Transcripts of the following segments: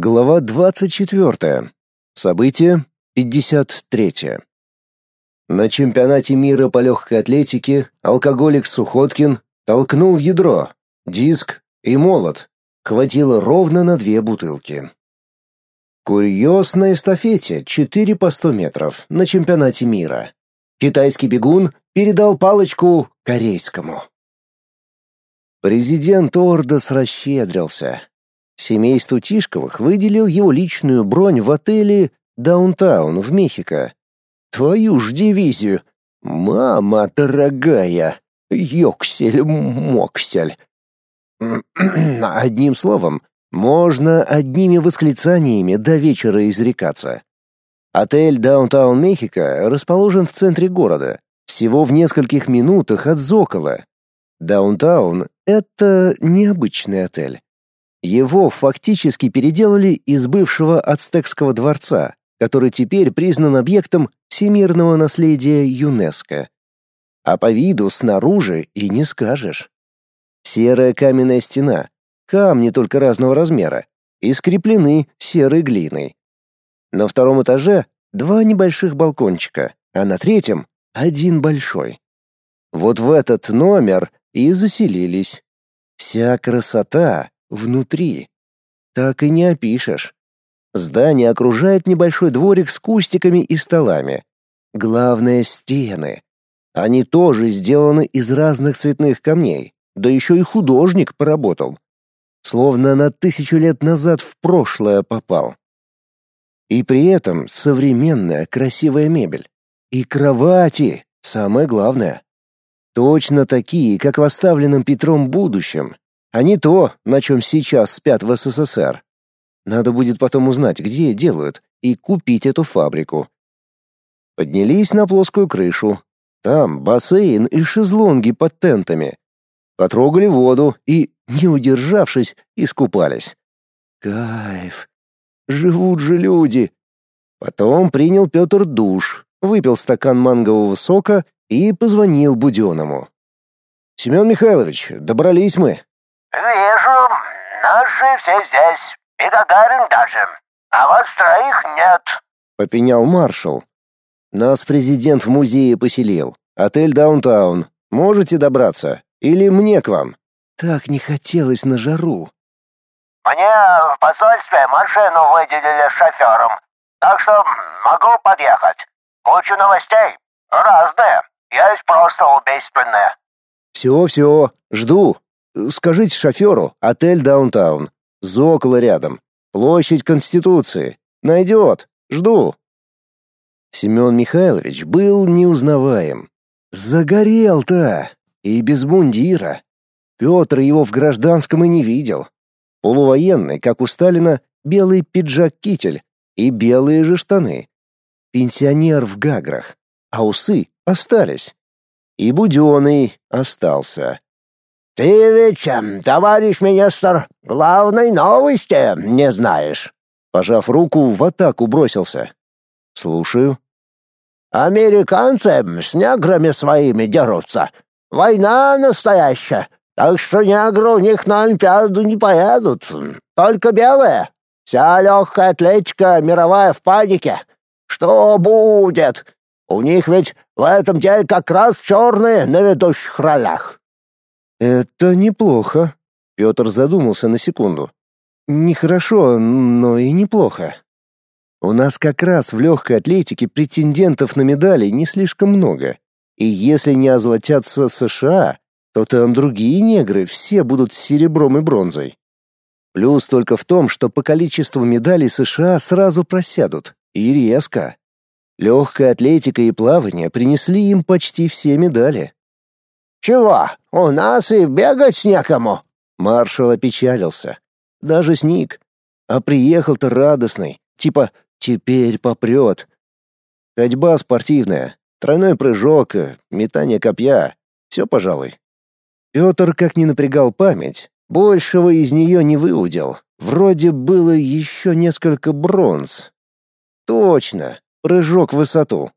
Глава 24. Событие 53. На чемпионате мира по легкой атлетике алкоголик Сухоткин толкнул ядро, диск и молот. Хватило ровно на две бутылки. Курьез на эстафете 4 по 100 метров на чемпионате мира. Китайский бегун передал палочку корейскому. Президент Ордос расщедрился. Семейству Тишковых выделил его личную бронь в отеле «Даунтаун» в Мехико. Твою ж дивизию! Мама дорогая! Ёксель-моксель! Одним словом, можно одними восклицаниями до вечера изрекаться. Отель «Даунтаун Мехико» расположен в центре города, всего в нескольких минутах от Зокола. Даунтаун — это необычный отель. Его фактически переделали из бывшего ацтекского дворца, который теперь признан объектом всемирного наследия ЮНЕСКО. А по виду снаружи и не скажешь. Серая каменная стена, камни только разного размера, и скреплены серой глиной. На втором этаже два небольших балкончика, а на третьем один большой. Вот в этот номер и заселились. Вся красота внутри. Так и не опишешь. Здание окружает небольшой дворик с кустиками и столами. Главное — стены. Они тоже сделаны из разных цветных камней, да еще и художник поработал. Словно на тысячу лет назад в прошлое попал. И при этом современная красивая мебель. И кровати, самое главное. Точно такие, как в оставленном Петром будущем, а не то, на чем сейчас спят в СССР. Надо будет потом узнать, где делают, и купить эту фабрику. Поднялись на плоскую крышу. Там бассейн и шезлонги под тентами. Потрогали воду и, не удержавшись, искупались. Кайф. Живут же люди. Потом принял Петр душ, выпил стакан мангового сока и позвонил Буденному. «Семен Михайлович, добрались мы. «Вижу, наши все здесь, и Гагарин даже, а вот троих нет», — попенял маршал. «Нас президент в музее поселил. Отель «Даунтаун». Можете добраться? Или мне к вам?» Так не хотелось на жару. «Мне в посольстве машину выделили шофером, так что могу подъехать. Кучу новостей, разные, есть просто убийственные». «Все-все, жду», Скажите шоферу, отель «Даунтаун». Зоколо рядом. Площадь Конституции. Найдет. Жду. Семен Михайлович был неузнаваем. Загорел-то. И без мундира. Петр его в гражданском и не видел. Полувоенный, как у Сталина, белый пиджак-китель и белые же штаны. Пенсионер в гаграх, а усы остались. И Буденный остался. «Ты ведь, товарищ министр, главной новости не знаешь?» Пожав руку, в атаку бросился. «Слушаю». «Американцы с неграми своими дерутся. Война настоящая, так что негры у них на Олимпиаду не поедут. Только белые. Вся легкая атлетика мировая в панике. Что будет? У них ведь в этом деле как раз черные на ведущих ролях». Это неплохо. Петр задумался на секунду. Нехорошо, но и неплохо. У нас как раз в легкой атлетике претендентов на медали не слишком много. И если не озолотятся США, то там другие негры все будут с серебром и бронзой. Плюс только в том, что по количеству медалей США сразу просядут. И резко. Легкая атлетика и плавание принесли им почти все медали. «Чего? У нас и бегать некому!» Маршал опечалился. Даже сник. А приехал-то радостный. Типа «теперь попрет». Ходьба спортивная, тройной прыжок, метание копья. Все, пожалуй. Петр, как ни напрягал память, большего из нее не выудил. Вроде было еще несколько бронз. Точно, прыжок в высоту.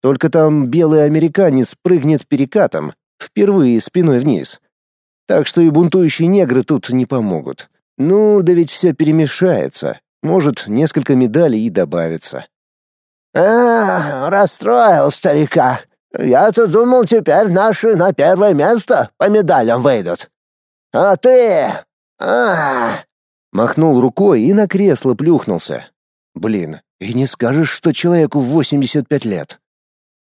Только там белый американец прыгнет перекатом, Впервые спиной вниз. Так что и бунтующие негры тут не помогут. Ну, да ведь все перемешается. Может, несколько медалей и добавится. «А, расстроил старика. Я-то думал, теперь наши на первое место по медалям выйдут. А ты... а Махнул рукой и на кресло плюхнулся. Блин, и не скажешь, что человеку 85 лет.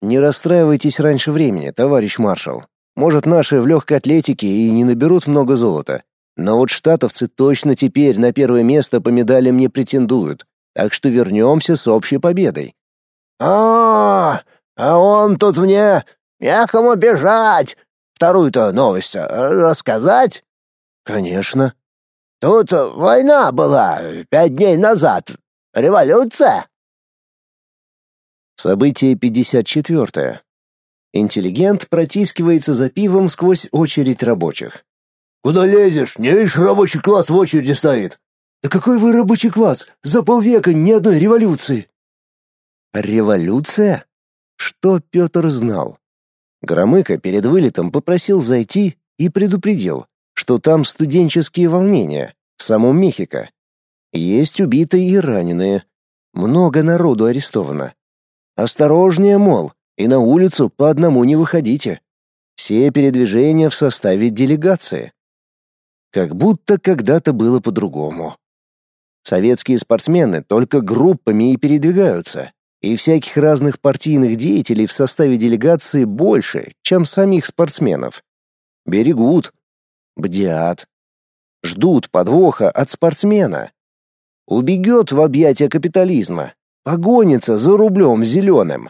Не расстраивайтесь раньше времени, товарищ маршал. Может, наши в легкой атлетике и не наберут много золота. Но вот штатовцы точно теперь на первое место по медалям не претендуют. Так что вернемся с общей победой. А, а он тут мне некому бежать. Вторую-то новость э, рассказать? Конечно. Тут война была пять дней назад. Революция. Событие 54. Интеллигент протискивается за пивом сквозь очередь рабочих. «Куда лезешь? Не видишь, рабочий класс в очереди стоит». «Да какой вы рабочий класс? За полвека ни одной революции». Революция? Что Петр знал? Громыко перед вылетом попросил зайти и предупредил, что там студенческие волнения в самом Мехико. Есть убитые и раненые. Много народу арестовано. Осторожнее, мол, и на улицу по одному не выходите. Все передвижения в составе делегации. Как будто когда-то было по-другому. Советские спортсмены только группами и передвигаются, и всяких разных партийных деятелей в составе делегации больше, чем самих спортсменов. Берегут, бдят, ждут подвоха от спортсмена. Убегет в объятия капитализма, погонится за рублем зеленым.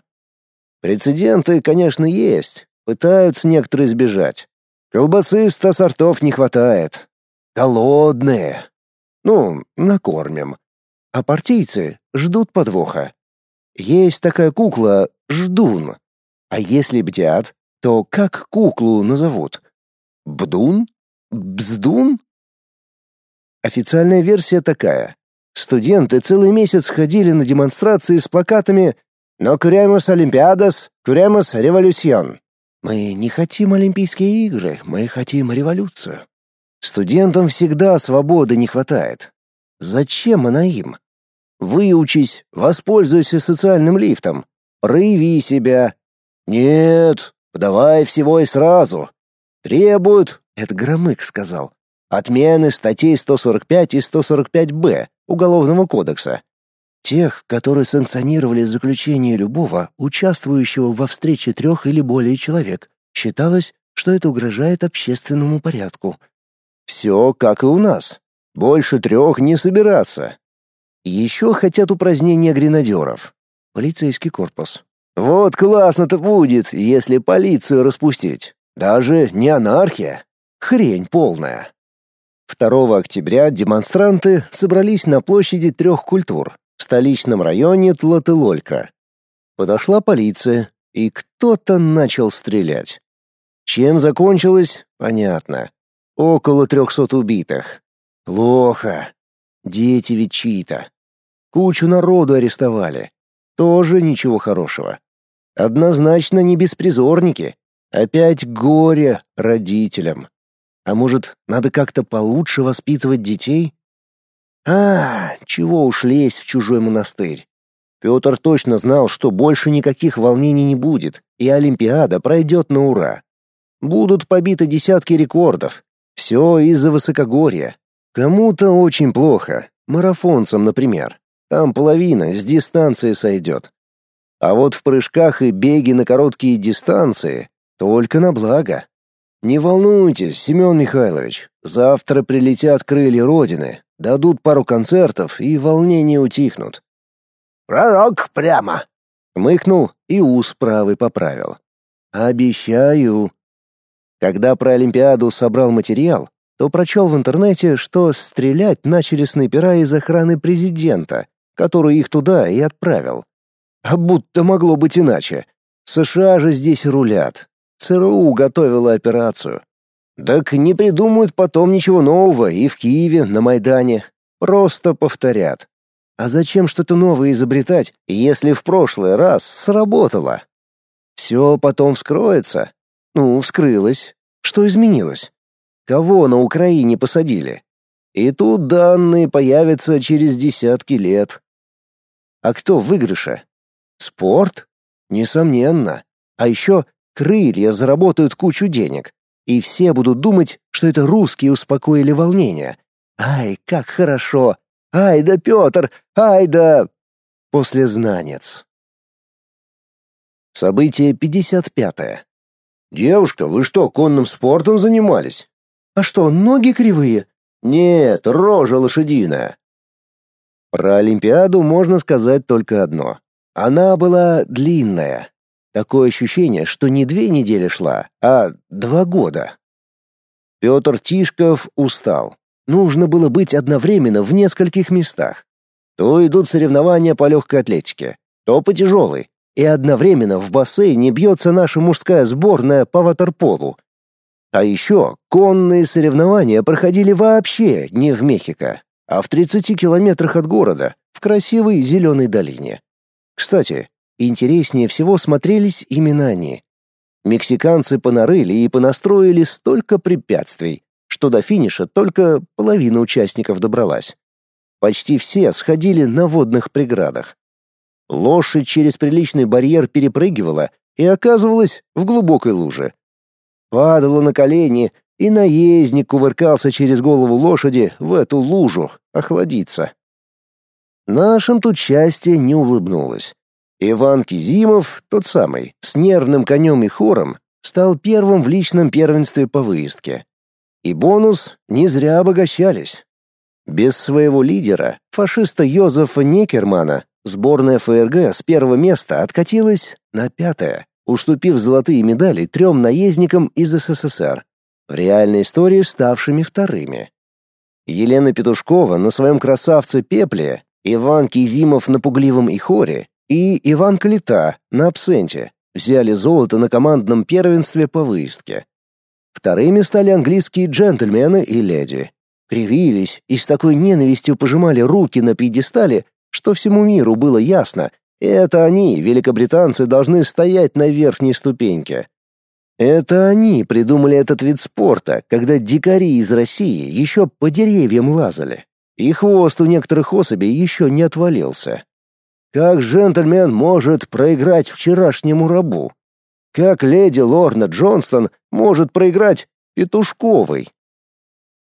Прецеденты, конечно, есть, пытаются некоторые сбежать. Колбасы ста сортов не хватает. Голодные. Ну, накормим. А партийцы ждут подвоха. Есть такая кукла Ждун. А если бдят, то как куклу назовут? Бдун? Бздун? Официальная версия такая. Студенты целый месяц ходили на демонстрации с плакатами «Но queremos Олимпиадас, queremos революцион». Мы не хотим Олимпийские игры, мы хотим революцию. Студентам всегда свободы не хватает. Зачем она им? Выучись, воспользуйся социальным лифтом. Прояви себя. Нет, давай всего и сразу. Требуют, это Громык сказал, отмены статей 145 и 145-Б Уголовного кодекса. Тех, которые санкционировали заключение любого, участвующего во встрече трех или более человек, считалось, что это угрожает общественному порядку. Все как и у нас. Больше трех не собираться. Еще хотят упразднения гренадеров. Полицейский корпус. Вот классно-то будет, если полицию распустить. Даже не анархия. Хрень полная. 2 октября демонстранты собрались на площади трех культур в столичном районе Тлателолька. Подошла полиция, и кто-то начал стрелять. Чем закончилось, понятно. Около трехсот убитых. Плохо. Дети ведь чьи-то. Кучу народу арестовали. Тоже ничего хорошего. Однозначно не беспризорники. Опять горе родителям. А может, надо как-то получше воспитывать детей? А, чего уж лезть в чужой монастырь. Петр точно знал, что больше никаких волнений не будет, и Олимпиада пройдет на ура. Будут побиты десятки рекордов. Все из-за высокогорья. Кому-то очень плохо, марафонцам, например. Там половина с дистанции сойдет. А вот в прыжках и беге на короткие дистанции только на благо. Не волнуйтесь, Семен Михайлович, завтра прилетят крылья Родины, дадут пару концертов и волнения утихнут. Пророк прямо. Мыкнул и ус правый поправил. Обещаю. Когда про Олимпиаду собрал материал, то прочел в интернете, что стрелять начали снайпера из охраны президента, который их туда и отправил. А будто могло быть иначе. США же здесь рулят. ЦРУ готовила операцию. Так не придумают потом ничего нового и в Киеве, на Майдане. Просто повторят. А зачем что-то новое изобретать, если в прошлый раз сработало? Все потом вскроется. Ну, вскрылось. Что изменилось? Кого на Украине посадили? И тут данные появятся через десятки лет. А кто в выигрыше? Спорт? Несомненно. А еще крылья заработают кучу денег. И все будут думать, что это русские успокоили волнение. Ай, как хорошо! Ай да Петр! Ай да... После знанец. Событие 55. -е. Девушка, вы что, конным спортом занимались? А что, ноги кривые? Нет, рожа лошадиная. Про Олимпиаду можно сказать только одно. Она была длинная. Такое ощущение, что не две недели шла, а два года. Петр Тишков устал. Нужно было быть одновременно в нескольких местах. То идут соревнования по легкой атлетике, то по тяжелой, и одновременно в бассейне бьется наша мужская сборная по ватерполу. А еще конные соревнования проходили вообще не в Мехико, а в 30 километрах от города, в красивой зеленой долине. Кстати, интереснее всего смотрелись именно они. Мексиканцы понарыли и понастроили столько препятствий, что до финиша только половина участников добралась. Почти все сходили на водных преградах. Лошадь через приличный барьер перепрыгивала и оказывалась в глубокой луже. Падала на колени, и наездник кувыркался через голову лошади в эту лужу, охладиться. Нашим тут счастье не улыбнулось. Иван Кизимов, тот самый, с нервным конем и хором, стал первым в личном первенстве по выездке. И бонус не зря обогащались. Без своего лидера, фашиста Йозефа Некермана, Сборная ФРГ с первого места откатилась на пятое, уступив золотые медали трем наездникам из СССР, в реальной истории ставшими вторыми. Елена Петушкова на своем красавце Пепле, Иван Кизимов на Пугливом Ихоре и Иван Калита на Абсенте взяли золото на командном первенстве по выездке. Вторыми стали английские джентльмены и леди. Кривились и с такой ненавистью пожимали руки на пьедестале, что всему миру было ясно, это они, великобританцы, должны стоять на верхней ступеньке. Это они придумали этот вид спорта, когда дикари из России еще по деревьям лазали. И хвост у некоторых особей еще не отвалился. Как джентльмен может проиграть вчерашнему рабу? Как леди Лорна Джонстон может проиграть Петушковой?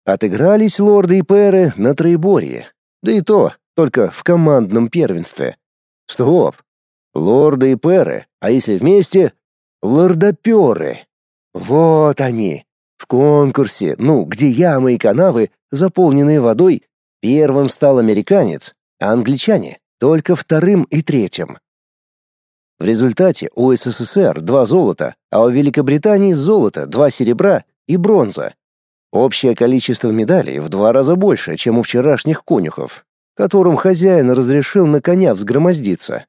Отыгрались лорды и пэры на троеборье. Да и то только в командном первенстве. Стоп. Лорды и перы, а если вместе — лордоперы. Вот они. В конкурсе, ну, где ямы и канавы, заполненные водой, первым стал американец, а англичане — только вторым и третьим. В результате у СССР два золота, а у Великобритании золото, два серебра и бронза. Общее количество медалей в два раза больше, чем у вчерашних конюхов которым хозяин разрешил на коня взгромоздиться.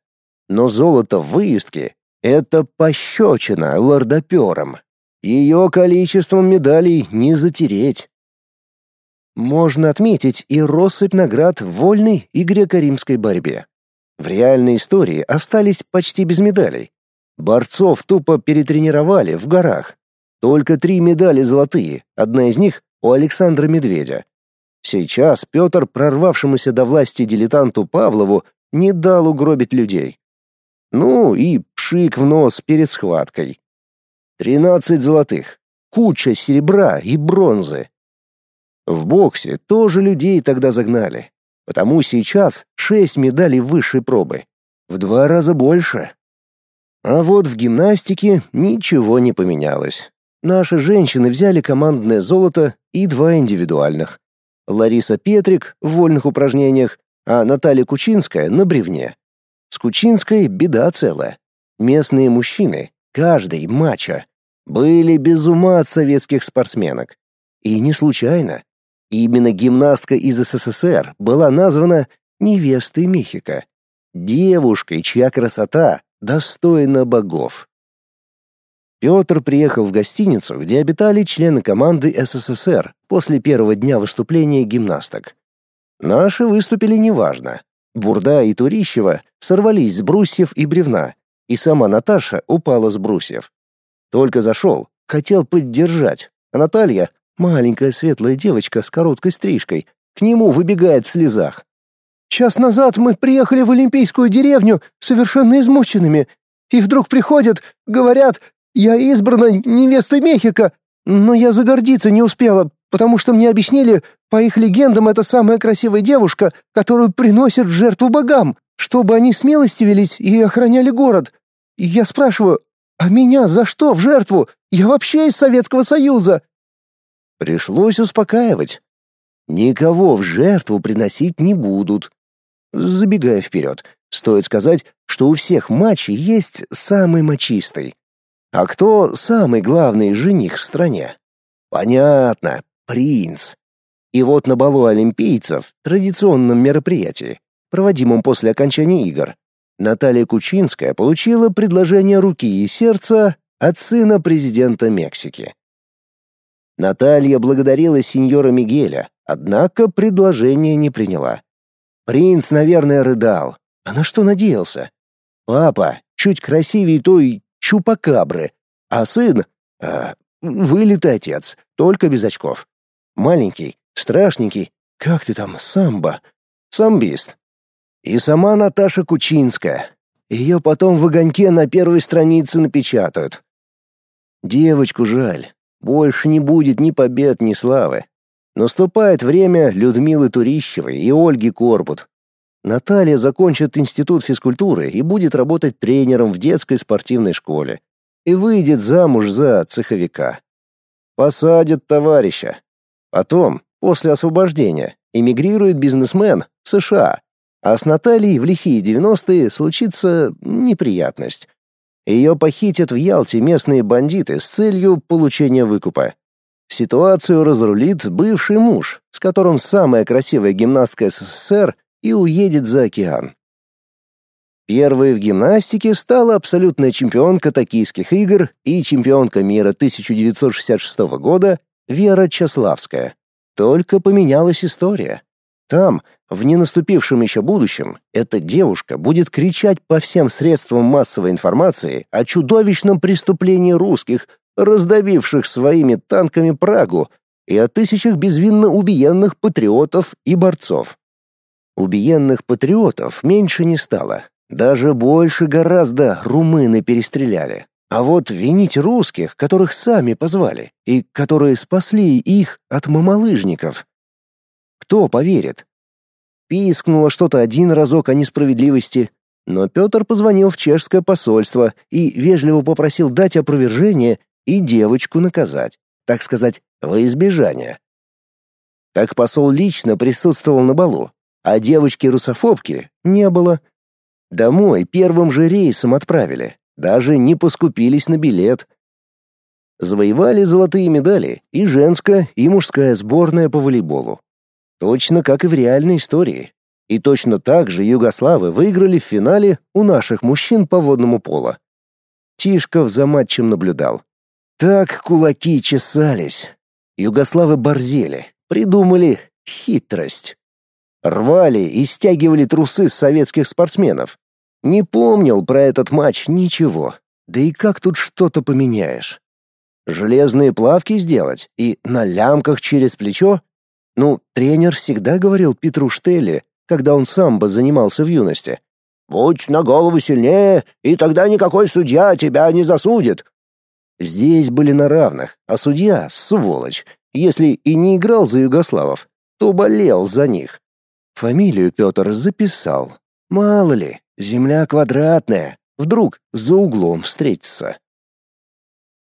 Но золото в выездке — это пощечина лордоперам. Ее количеством медалей не затереть. Можно отметить и россыпь наград в вольной и греко-римской борьбе. В реальной истории остались почти без медалей. Борцов тупо перетренировали в горах. Только три медали золотые, одна из них у Александра Медведя. Сейчас Петр, прорвавшемуся до власти дилетанту Павлову, не дал угробить людей. Ну и пшик в нос перед схваткой. Тринадцать золотых, куча серебра и бронзы. В боксе тоже людей тогда загнали, потому сейчас шесть медалей высшей пробы. В два раза больше. А вот в гимнастике ничего не поменялось. Наши женщины взяли командное золото и два индивидуальных. Лариса Петрик в вольных упражнениях, а Наталья Кучинская на бревне. С Кучинской беда целая. Местные мужчины, каждый мачо, были без ума от советских спортсменок. И не случайно. Именно гимнастка из СССР была названа невестой Мехико, девушкой, чья красота достойна богов. Петр приехал в гостиницу, где обитали члены команды СССР после первого дня выступления гимнасток. Наши выступили неважно. Бурда и Турищева сорвались с брусьев и бревна, и сама Наташа упала с брусьев. Только зашел, хотел поддержать, а Наталья, маленькая светлая девочка с короткой стрижкой, к нему выбегает в слезах. «Час назад мы приехали в Олимпийскую деревню совершенно измученными, и вдруг приходят, говорят, я избрана невестой Мехико, но я загордиться не успела, потому что мне объяснили, по их легендам, это самая красивая девушка, которую приносят в жертву богам, чтобы они смелостивились и охраняли город. И я спрашиваю, а меня за что в жертву? Я вообще из Советского Союза. Пришлось успокаивать. Никого в жертву приносить не будут. Забегая вперед, стоит сказать, что у всех матчей есть самый мочистый. А кто самый главный жених в стране? Понятно, принц. И вот на балу олимпийцев, традиционном мероприятии, проводимом после окончания игр, Наталья Кучинская получила предложение руки и сердца от сына президента Мексики. Наталья благодарила сеньора Мигеля, однако предложение не приняла. Принц, наверное, рыдал. А на что надеялся? Папа чуть красивее той чупакабры, а сын... А, вылет отец, только без очков. Маленький, страшненький, как ты там, самбо, самбист. И сама Наташа Кучинская. Ее потом в огоньке на первой странице напечатают. Девочку жаль. Больше не будет ни побед, ни славы. Наступает время Людмилы Турищевой и Ольги Корбут. Наталья закончит институт физкультуры и будет работать тренером в детской спортивной школе. И выйдет замуж за цеховика. Посадят товарища. Потом, после освобождения, эмигрирует бизнесмен в США. А с Натальей в лихие девяностые случится неприятность. Ее похитят в Ялте местные бандиты с целью получения выкупа. Ситуацию разрулит бывший муж, с которым самая красивая гимнастка СССР и уедет за океан. Первой в гимнастике стала абсолютная чемпионка токийских игр и чемпионка мира 1966 года Вера Чаславская. Только поменялась история. Там, в ненаступившем еще будущем, эта девушка будет кричать по всем средствам массовой информации о чудовищном преступлении русских, раздавивших своими танками Прагу, и о тысячах безвинно убиенных патриотов и борцов. Убиенных патриотов меньше не стало. Даже больше гораздо румыны перестреляли. А вот винить русских, которых сами позвали, и которые спасли их от мамалыжников. Кто поверит? Пискнуло что-то один разок о несправедливости, но Петр позвонил в чешское посольство и вежливо попросил дать опровержение и девочку наказать, так сказать, во избежание. Так посол лично присутствовал на балу, а девочки-русофобки не было. Домой первым же рейсом отправили, даже не поскупились на билет. Завоевали золотые медали и женская, и мужская сборная по волейболу. Точно как и в реальной истории. И точно так же югославы выиграли в финале у наших мужчин по водному полу. Тишков за матчем наблюдал. Так кулаки чесались. Югославы борзели, придумали хитрость. Рвали и стягивали трусы с советских спортсменов. Не помнил про этот матч ничего. Да и как тут что-то поменяешь? Железные плавки сделать и на лямках через плечо? Ну, тренер всегда говорил Петру Штелли, когда он самбо занимался в юности. «Будь на голову сильнее, и тогда никакой судья тебя не засудит». Здесь были на равных, а судья — сволочь. Если и не играл за югославов, то болел за них. Фамилию Петр записал. Мало ли, земля квадратная, вдруг за углом встретится.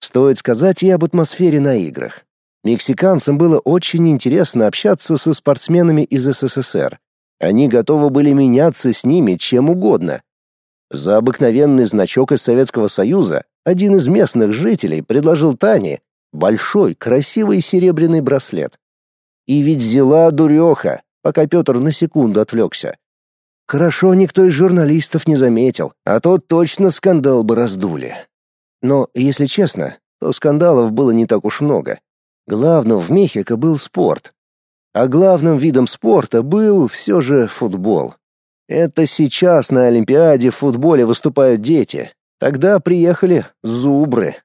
Стоит сказать и об атмосфере на играх. Мексиканцам было очень интересно общаться со спортсменами из СССР. Они готовы были меняться с ними чем угодно. За обыкновенный значок из Советского Союза один из местных жителей предложил Тане большой красивый серебряный браслет. И ведь взяла дуреха, пока Петр на секунду отвлекся. Хорошо никто из журналистов не заметил, а то точно скандал бы раздули. Но, если честно, то скандалов было не так уж много. Главным в Мехико был спорт. А главным видом спорта был все же футбол. Это сейчас на Олимпиаде в футболе выступают дети. Тогда приехали зубры.